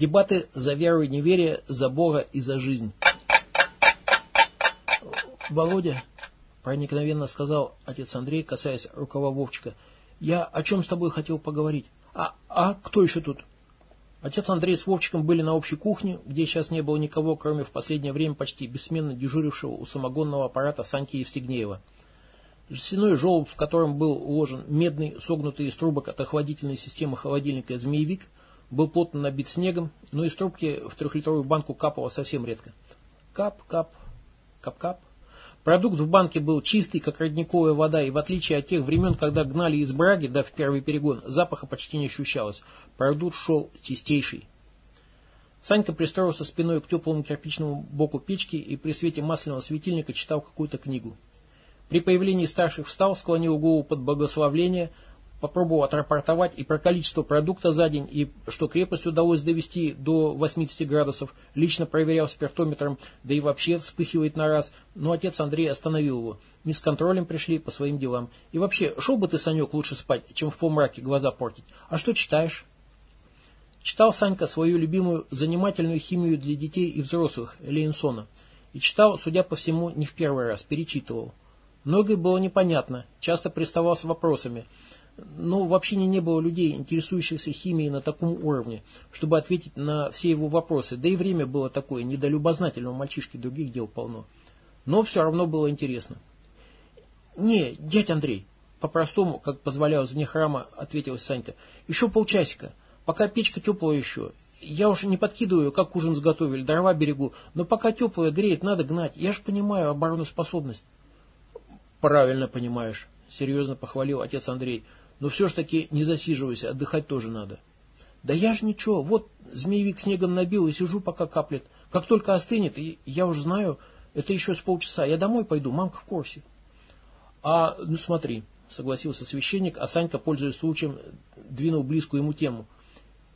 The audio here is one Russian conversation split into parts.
Дебаты за веру и неверие, за Бога и за жизнь. Володя, проникновенно сказал отец Андрей, касаясь рукава Вовчика, я о чем с тобой хотел поговорить? А, а кто еще тут? Отец Андрей с Вовчиком были на общей кухне, где сейчас не было никого, кроме в последнее время почти бессменно дежурившего у самогонного аппарата Саньки Евстигнеева. Жестяной желоб, в котором был уложен медный, согнутый из трубок от охладительной системы холодильника «Змеевик», был плотно набит снегом, но из трубки в трехлитровую банку капало совсем редко. Кап, кап, кап-кап. Продукт в банке был чистый, как родниковая вода, и в отличие от тех времен, когда гнали из браги, да в первый перегон, запаха почти не ощущалось. Продукт шел чистейший. Санька пристроился спиной к теплому кирпичному боку печки и при свете масляного светильника читал какую-то книгу. При появлении старших встал, склонил голову под благословление, попробовал отрапортовать и про количество продукта за день, и что крепость удалось довести до 80 градусов, лично проверял спиртометром, да и вообще вспыхивает на раз, но отец Андрей остановил его. Не с контролем пришли по своим делам. И вообще, шел бы ты, Санек, лучше спать, чем в полмраке глаза портить. А что читаешь? Читал Санька свою любимую занимательную химию для детей и взрослых Лейнсона. И читал, судя по всему, не в первый раз, перечитывал. Многое было непонятно, часто приставал с вопросами. Но в общине не было людей, интересующихся химией на таком уровне, чтобы ответить на все его вопросы. Да и время было такое, не до любознательного мальчишки, других дел полно. Но все равно было интересно. «Не, дядь Андрей», по-простому, как позволялось вне храма, ответила Санька. «Еще полчасика, пока печка теплая еще. Я уж не подкидываю, как ужин сготовили, дрова берегу, но пока теплая греет, надо гнать. Я же понимаю обороноспособность». Правильно понимаешь, серьезно похвалил отец Андрей. Но все ж таки не засиживайся, отдыхать тоже надо. Да я же ничего, вот змеевик снегом набил и сижу, пока каплет. Как только остынет, я уже знаю, это еще с полчаса. Я домой пойду, мамка в курсе. А, ну смотри, согласился священник, а Санька, пользуясь случаем, двинул близкую ему тему.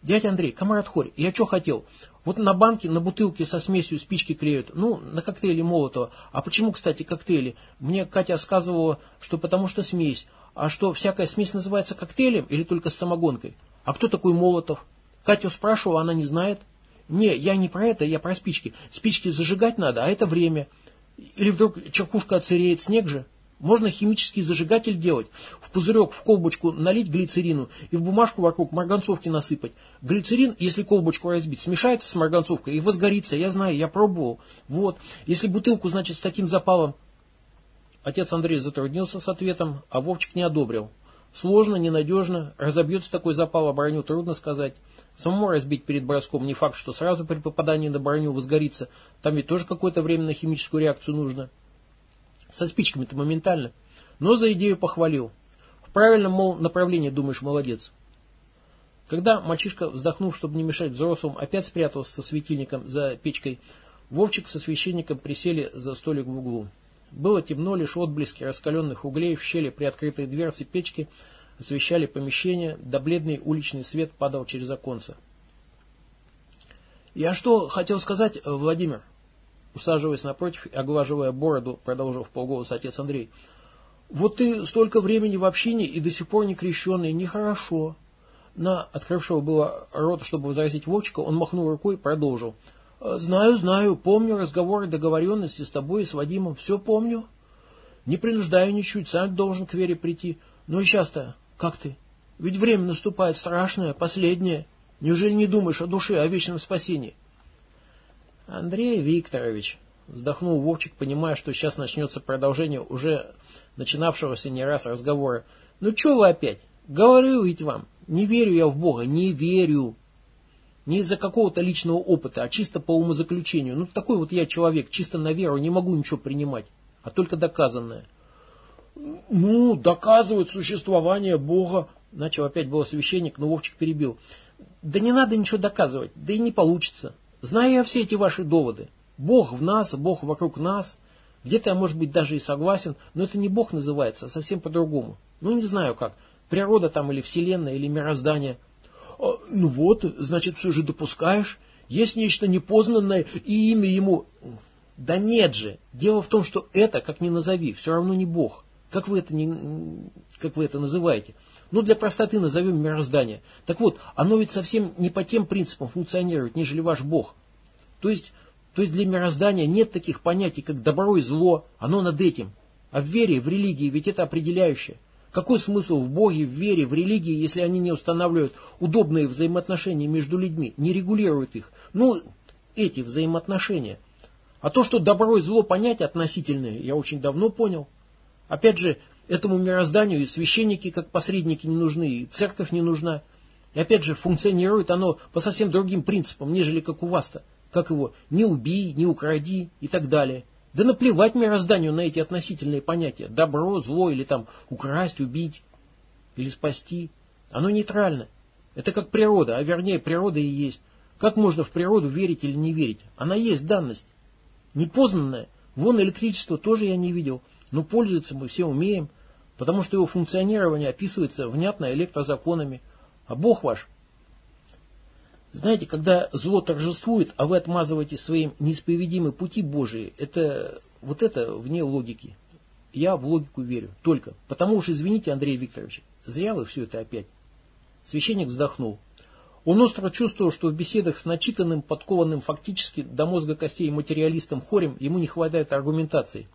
Дядя Андрей, комарат хорь, я что хотел? Вот на банке, на бутылке со смесью спички клеют. Ну, на коктейле молотого. А почему, кстати, коктейли? Мне Катя сказывала, что потому что смесь. А что, всякая смесь называется коктейлем или только самогонкой? А кто такой Молотов? Катю спрашивала, она не знает. Не, я не про это, я про спички. Спички зажигать надо, а это время. Или вдруг черкушка отсыреет, снег же. Можно химический зажигатель делать. В пузырек, в колбочку налить глицерину и в бумажку вокруг марганцовки насыпать. Глицерин, если колбочку разбить, смешается с марганцовкой и возгорится. Я знаю, я пробовал. Вот. Если бутылку, значит, с таким запалом... Отец Андрей затруднился с ответом, а Вовчик не одобрил. Сложно, ненадежно, разобьется такой запал, а броню трудно сказать. Самому разбить перед броском не факт, что сразу при попадании на броню возгорится. Там ведь тоже какое-то время на химическую реакцию нужно. Со спичками-то моментально. Но за идею похвалил. В правильном, мол, направлении думаешь, молодец. Когда мальчишка, вздохнув, чтобы не мешать взрослым, опять спрятался со светильником за печкой, Вовчик со священником присели за столик в углу. Было темно, лишь отблески раскаленных углей в щели при открытой дверце печки освещали помещение, да бледный уличный свет падал через оконце. «Я что хотел сказать, Владимир?» Усаживаясь напротив и оглаживая бороду, продолжил в полголоса отец Андрей. «Вот ты столько времени в общине и до сих пор не крещенный, нехорошо». На открывшего было рот, чтобы возразить Вовчика, он махнул рукой и продолжил. «Знаю, знаю, помню разговоры, договоренности с тобой и с Вадимом, все помню. Не принуждаю ничуть, сам должен к вере прийти. Но и сейчас-то, как ты? Ведь время наступает страшное, последнее. Неужели не думаешь о душе, о вечном спасении?» Андрей Викторович, вздохнул Вовчик, понимая, что сейчас начнется продолжение уже начинавшегося не раз разговора. Ну что вы опять? Говорю ведь вам, не верю я в Бога, не верю. Не из-за какого-то личного опыта, а чисто по умозаключению. Ну такой вот я человек, чисто на веру, не могу ничего принимать, а только доказанное. Ну, доказывает существование Бога, начал опять был священник, но Вовчик перебил. Да не надо ничего доказывать, да и не получится. Знаю я все эти ваши доводы. Бог в нас, Бог вокруг нас. Где-то я, может быть, даже и согласен, но это не Бог называется, а совсем по-другому. Ну, не знаю как. Природа там или Вселенная, или мироздание. А, ну вот, значит, все же допускаешь. Есть нечто непознанное, и имя ему... Да нет же. Дело в том, что это, как ни назови, все равно не Бог. Как вы это, не, как вы это называете? Ну, для простоты назовем мироздание. Так вот, оно ведь совсем не по тем принципам функционирует, нежели ваш Бог. То есть, то есть для мироздания нет таких понятий, как добро и зло, оно над этим. А в вере, в религии ведь это определяющее. Какой смысл в Боге, в вере, в религии, если они не устанавливают удобные взаимоотношения между людьми, не регулируют их? Ну, эти взаимоотношения. А то, что добро и зло понятия относительные, я очень давно понял. Опять же, этому мирозданию и священники как посредники не нужны, и церковь не нужна. И опять же, функционирует оно по совсем другим принципам, нежели как у вас-то. Как его, не убей, не укради и так далее. Да наплевать мирозданию на эти относительные понятия. Добро, зло или там украсть, убить или спасти. Оно нейтрально. Это как природа, а вернее природа и есть. Как можно в природу верить или не верить? Она есть данность. Непознанная. Вон электричество тоже я не видел. Но пользоваться мы все умеем, потому что его функционирование описывается внятно электрозаконами. А Бог ваш знаете, когда зло торжествует, а вы отмазываете своим неисповедимы пути Божии, это, вот это вне логики. Я в логику верю. Только. Потому уж извините, Андрей Викторович, зря вы все это опять. Священник вздохнул. Он остро чувствовал, что в беседах с начитанным, подкованным фактически до мозга костей материалистом Хорем ему не хватает аргументации.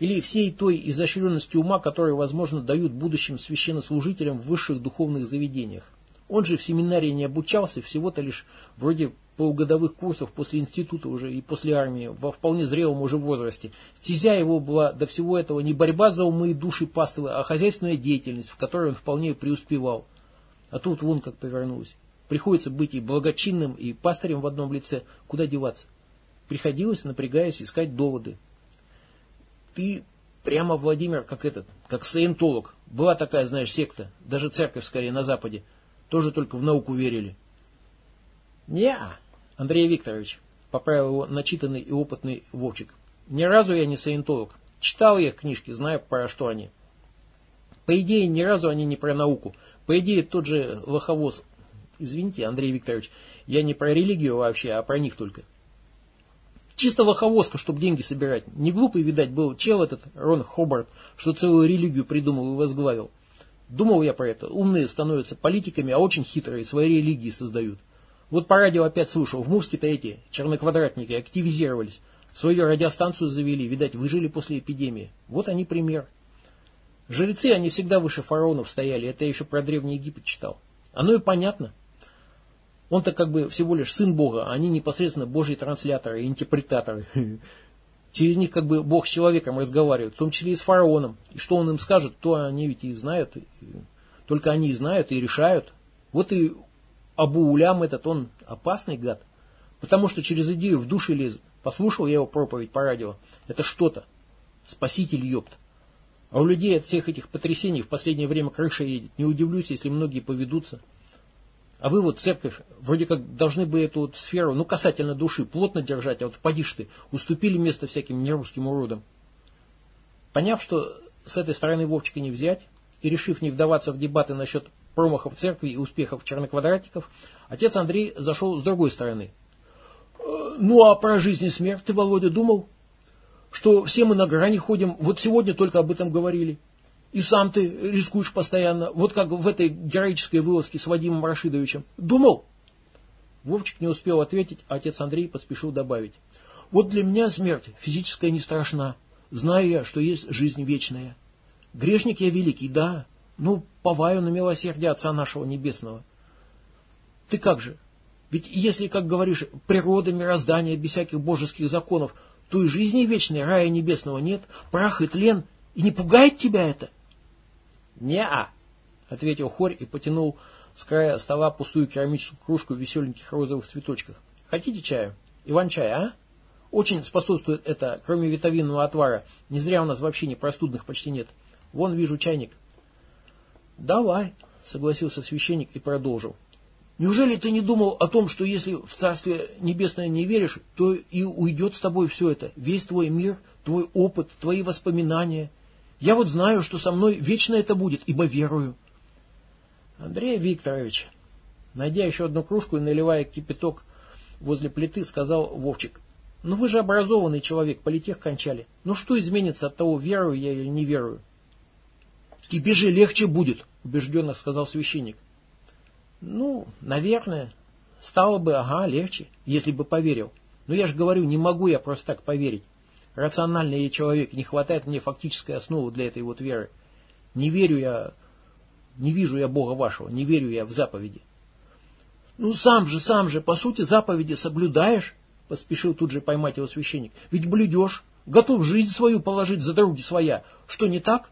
Или всей той изощренности ума, которую, возможно, дают будущим священнослужителям в высших духовных заведениях. Он же в семинарии не обучался, всего-то лишь вроде полугодовых курсов после института уже и после армии, во вполне зрелом уже возрасте. Стезя его была до всего этого не борьба за умы и души паствы, а хозяйственная деятельность, в которой он вполне преуспевал. А тут вон как повернулось. Приходится быть и благочинным, и пастырем в одном лице. Куда деваться? Приходилось, напрягаясь, искать доводы. Ты прямо, Владимир, как этот, как саентолог. Была такая, знаешь, секта, даже церковь скорее на Западе. Тоже только в науку верили. не Андрей Викторович, поправил его начитанный и опытный Вовчик. Ни разу я не саентолог. Читал я их книжки, знаю, про что они. По идее, ни разу они не про науку. По идее, тот же лоховоз. Извините, Андрей Викторович, я не про религию вообще, а про них только. Чисто лоховозка, чтобы деньги собирать. Не глупый, видать, был чел этот, Рон Хобарт, что целую религию придумал и возглавил. Думал я про это. Умные становятся политиками, а очень хитрые свои религии создают. Вот по радио опять слышал, в Мурске-то эти черноквадратники активизировались. Свою радиостанцию завели, видать, выжили после эпидемии. Вот они пример. Жрецы, они всегда выше фараонов стояли, это я еще про Древний Египет читал. Оно и понятно. Он-то как бы всего лишь сын Бога, а они непосредственно Божьи трансляторы интерпретаторы. Через них как бы Бог с человеком разговаривает, в том числе и с фараоном. И что он им скажет, то они ведь и знают. Только они и знают и решают. Вот и Абу Улям этот, он опасный гад. Потому что через идею в душе лезет. Послушал я его проповедь по радио. Это что-то. Спаситель ёпт. А у людей от всех этих потрясений в последнее время крыша едет. Не удивлюсь, если многие поведутся. А вы вот церковь, вроде как должны бы эту вот сферу, ну, касательно души, плотно держать, а вот поди ты, уступили место всяким нерусским уродам. Поняв, что с этой стороны Вовчика не взять, и решив не вдаваться в дебаты насчет промахов церкви и успехов черноквадратиков, отец Андрей зашел с другой стороны. «Э, ну а про жизнь и смерть ты, Володя, думал? Что все мы на грани ходим, вот сегодня только об этом говорили. И сам ты рискуешь постоянно, вот как в этой героической вылазке с Вадимом Рашидовичем. Думал? Вовчик не успел ответить, а отец Андрей поспешил добавить. Вот для меня смерть физическая не страшна. Знаю я, что есть жизнь вечная. Грешник я великий, да, ну, поваю на милосердие Отца нашего Небесного. Ты как же? Ведь если, как говоришь, природа, мироздание без всяких божеских законов, то и жизни вечной, рая небесного нет, прах и тлен, и не пугает тебя это? «Не-а», — ответил Хорь и потянул с края стола пустую керамическую кружку в веселеньких розовых цветочках. «Хотите чаю? Иван-чай, а? Очень способствует это, кроме витаминного отвара. Не зря у нас вообще не простудных почти нет. Вон вижу чайник». «Давай», — согласился священник и продолжил. «Неужели ты не думал о том, что если в Царствие Небесное не веришь, то и уйдет с тобой все это, весь твой мир, твой опыт, твои воспоминания?» Я вот знаю, что со мной вечно это будет, ибо верую. Андрей Викторович, найдя еще одну кружку и наливая кипяток возле плиты, сказал Вовчик. Ну вы же образованный человек, политех кончали. Ну что изменится от того, верую я или не верую? Тебе же легче будет, убежденно сказал священник. Ну, наверное. Стало бы, ага, легче, если бы поверил. Но я же говорю, не могу я просто так поверить. Рациональный я человек, не хватает мне фактической основы для этой вот веры. Не верю я, не вижу я Бога вашего, не верю я в заповеди. Ну сам же, сам же, по сути, заповеди соблюдаешь, поспешил тут же поймать его священник. Ведь блюдешь, готов жизнь свою положить за дороги своя. Что, не так?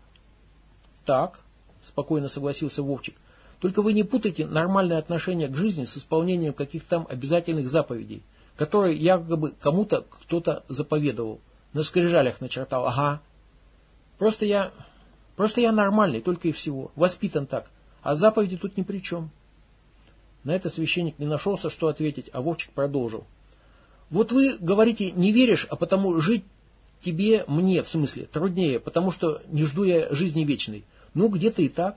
Так, спокойно согласился Вовчик. Только вы не путайте нормальное отношение к жизни с исполнением каких-то там обязательных заповедей, которые якобы кому-то кто-то заповедовал. На скрижалях начертал. Ага. Просто я... Просто я нормальный, только и всего. Воспитан так. А заповеди тут ни при чем. На это священник не нашелся, что ответить, а Вовчик продолжил. Вот вы говорите, не веришь, а потому жить тебе, мне, в смысле, труднее, потому что не жду я жизни вечной. Ну, где-то и так.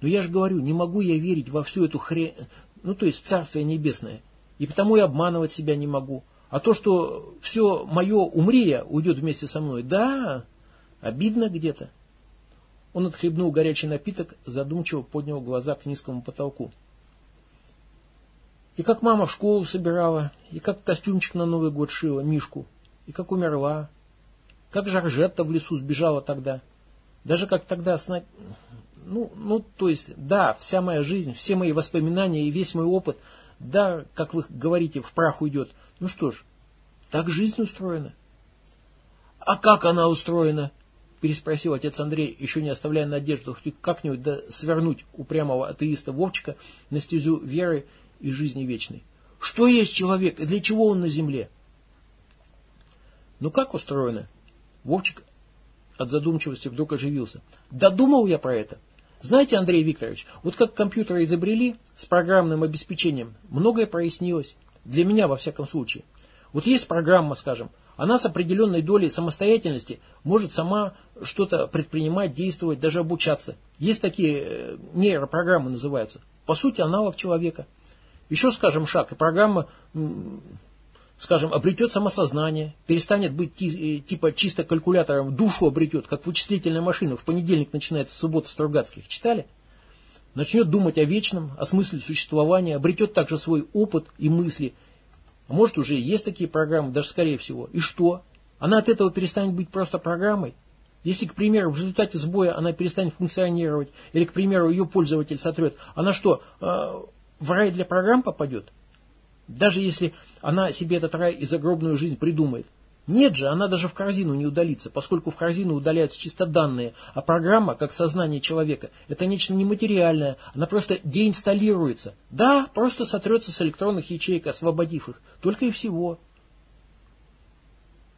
Но я же говорю, не могу я верить во всю эту хрень, ну, то есть в Царствие Небесное. И потому и обманывать себя не могу. А то, что все мое умрия уйдет вместе со мной, да, обидно где-то. Он отхлебнул горячий напиток, задумчиво поднял глаза к низкому потолку. И как мама в школу собирала, и как костюмчик на Новый год шила, Мишку, и как умерла, как Жоржетта в лесу сбежала тогда. Даже как тогда сна... Ну, ну, то есть, да, вся моя жизнь, все мои воспоминания и весь мой опыт, да, как вы говорите, в прах уйдет. Ну что ж, так жизнь устроена. А как она устроена? Переспросил отец Андрей, еще не оставляя надежду хоть как-нибудь да свернуть упрямого атеиста Вовчика на стезю веры и жизни вечной. Что есть человек и для чего он на земле? Ну как устроено? Вовчик от задумчивости вдруг оживился. Додумал я про это. Знаете, Андрей Викторович, вот как компьютеры изобрели с программным обеспечением, многое прояснилось. Для меня, во всяком случае. Вот есть программа, скажем, она с определенной долей самостоятельности может сама что-то предпринимать, действовать, даже обучаться. Есть такие э, нейропрограммы называются. По сути, аналог человека. Еще, скажем, шаг, и программа скажем, обретет самосознание, перестанет быть э, типа чисто калькулятором, душу обретет, как вычислительная машина, в понедельник начинает в субботу Стругацких. Читали? Начнет думать о вечном, о смысле существования, обретет также свой опыт и мысли. А может уже есть такие программы, даже скорее всего. И что? Она от этого перестанет быть просто программой? Если, к примеру, в результате сбоя она перестанет функционировать, или, к примеру, ее пользователь сотрет, она что, э, в рай для программ попадет? Даже если она себе этот рай и загробную жизнь придумает. Нет же, она даже в корзину не удалится, поскольку в корзину удаляются чисто данные, а программа, как сознание человека, это нечто нематериальное, она просто деинсталируется. Да, просто сотрется с электронных ячеек, освободив их, только и всего.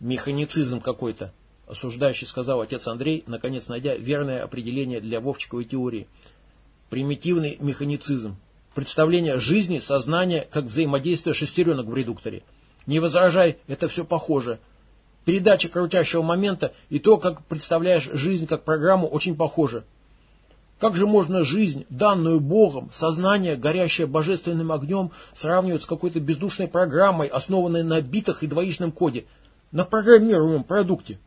Механицизм какой-то, осуждающий сказал отец Андрей, наконец найдя верное определение для Вовчиковой теории. Примитивный механицизм представление жизни, сознания, как взаимодействие шестеренок в редукторе. Не возражай, это все похоже. Передача крутящего момента и то, как представляешь жизнь как программу, очень похоже. Как же можно жизнь, данную Богом, сознание, горящее божественным огнем, сравнивать с какой-то бездушной программой, основанной на битах и двоичном коде, на программируемом продукте?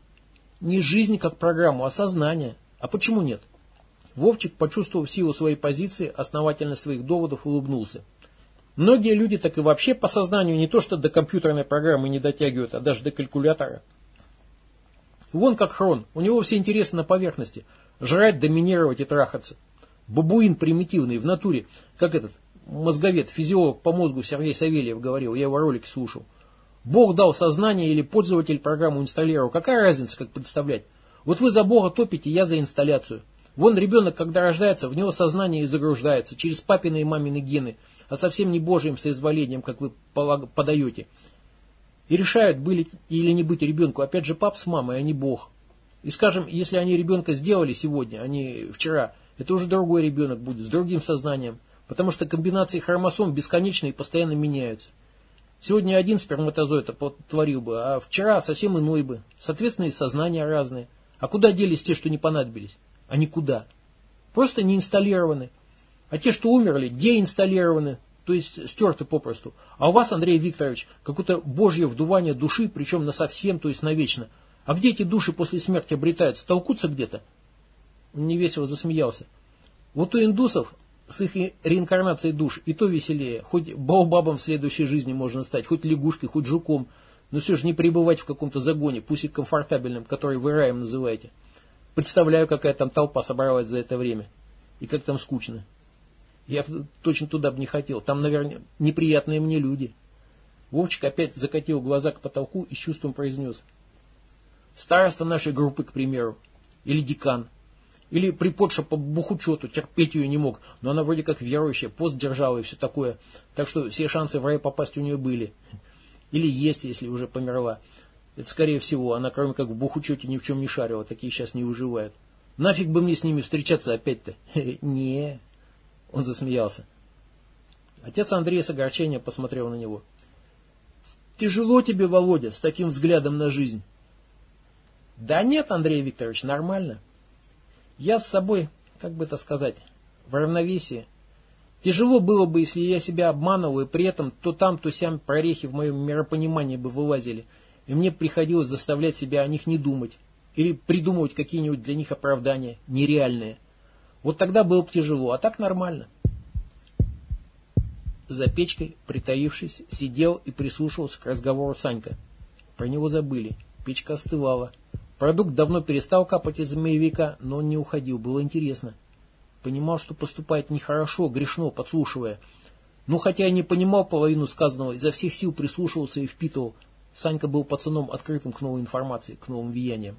Не жизнь как программу, а сознание. А почему нет? Вовчик, почувствовав силу своей позиции, основательно своих доводов улыбнулся. Многие люди так и вообще по сознанию не то что до компьютерной программы не дотягивают, а даже до калькулятора. Вон как Хрон, у него все интересы на поверхности. Жрать, доминировать и трахаться. Бабуин примитивный, в натуре, как этот мозговед, физиолог по мозгу Сергей Савельев говорил, я его ролики слушал. Бог дал сознание или пользователь программу инсталлировал. Какая разница, как представлять? Вот вы за Бога топите, я за инсталляцию. Вон ребенок, когда рождается, в него сознание и загруждается через папины и мамины гены, а совсем не божьим соизволением, как вы подаете. И решают, быть или не быть ребенку, опять же, пап с мамой, а не Бог. И скажем, если они ребенка сделали сегодня, а не вчера, это уже другой ребенок будет, с другим сознанием, потому что комбинации хромосом бесконечны и постоянно меняются. Сегодня один сперматозоид творил бы, а вчера совсем иной бы. Соответственно, и сознания разные. А куда делись те, что не понадобились? а никуда. Просто не инсталлированы. А те, что умерли, деинсталлированы, то есть стерты попросту. А у вас, Андрей Викторович, какое-то божье вдувание души, причем на совсем, то есть навечно. А где эти души после смерти обретаются? Толкутся где-то? Он невесело засмеялся. Вот у индусов с их реинкарнацией душ и то веселее. Хоть баобабом в следующей жизни можно стать, хоть лягушкой, хоть жуком. Но все же не пребывать в каком-то загоне, пусть и комфортабельном, который вы раем называете. Представляю, какая там толпа собралась за это время. И как там скучно. Я точно туда бы не хотел. Там, наверное, неприятные мне люди. Вовчик опять закатил глаза к потолку и с чувством произнес. Староста нашей группы, к примеру. Или декан. Или приподша по бухучету, терпеть ее не мог, но она вроде как верующая, пост держала и все такое. Так что все шансы в рай попасть у нее были. Или есть, если уже померла. Это скорее всего, она кроме как в бухучете ни в чем не шарила, такие сейчас не выживают. Нафиг бы мне с ними встречаться опять-то? Не. Он засмеялся. Отец Андрей с огорчением посмотрел на него. Тяжело тебе, Володя, с таким взглядом на жизнь. Да нет, Андрей Викторович, нормально. Я с собой, как бы это сказать, в равновесии. Тяжело было бы, если я себя обманывал, и при этом то там, то сям прорехи в моем миропонимании бы вылазили, и мне приходилось заставлять себя о них не думать, или придумывать какие-нибудь для них оправдания, нереальные. Вот тогда было бы тяжело, а так нормально. За печкой, притаившись, сидел и прислушивался к разговору Санька. Про него забыли. Печка остывала. Продукт давно перестал капать из змеевика, но он не уходил, было интересно. Понимал, что поступает нехорошо, грешно, подслушивая. Но хотя и не понимал половину сказанного, изо всех сил прислушивался и впитывал. Санька был пацаном открытым к новой информации, к новым влияниям.